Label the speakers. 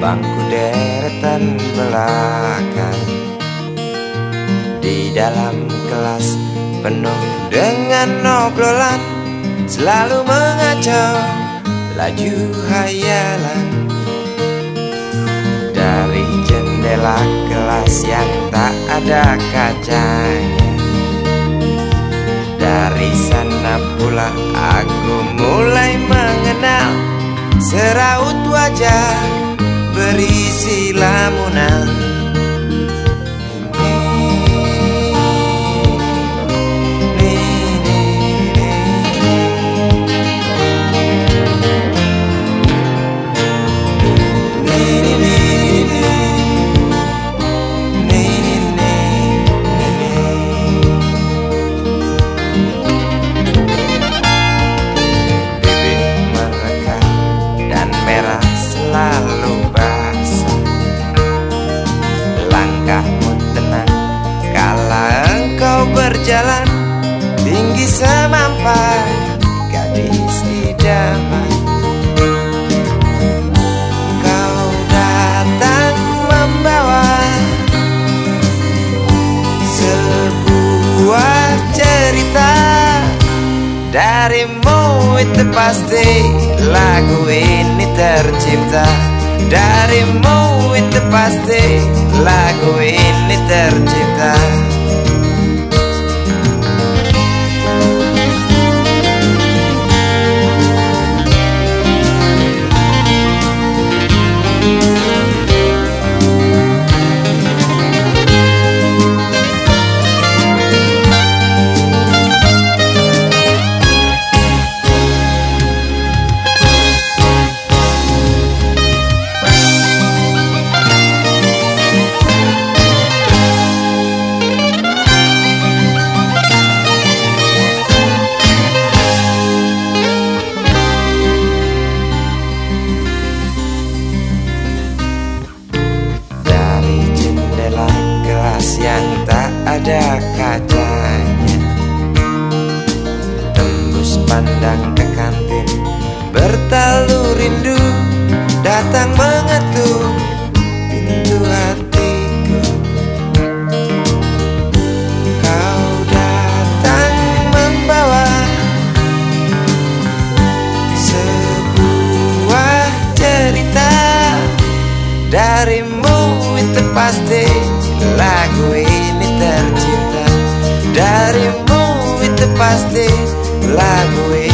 Speaker 1: bangku deretan belakang. Di dalam kelas penuh dengan obrolan Selalu mengacau laju hayalan Dari jendela kelas yang tak ada kacanya Dari sana pula aku mulai mengenal Seraut wajah berisi lamunan berjalan tinggi semampai gadis idaman. Kau datang membawa sebuah cerita. Darimu itu pasti lagu ini tercipta. Darimu itu pasti lagu ini ada kacanya. Tembus pandang ke kantin Bertalu rindu Datang mengetuk tercipta Darimu itu pasti lagu ini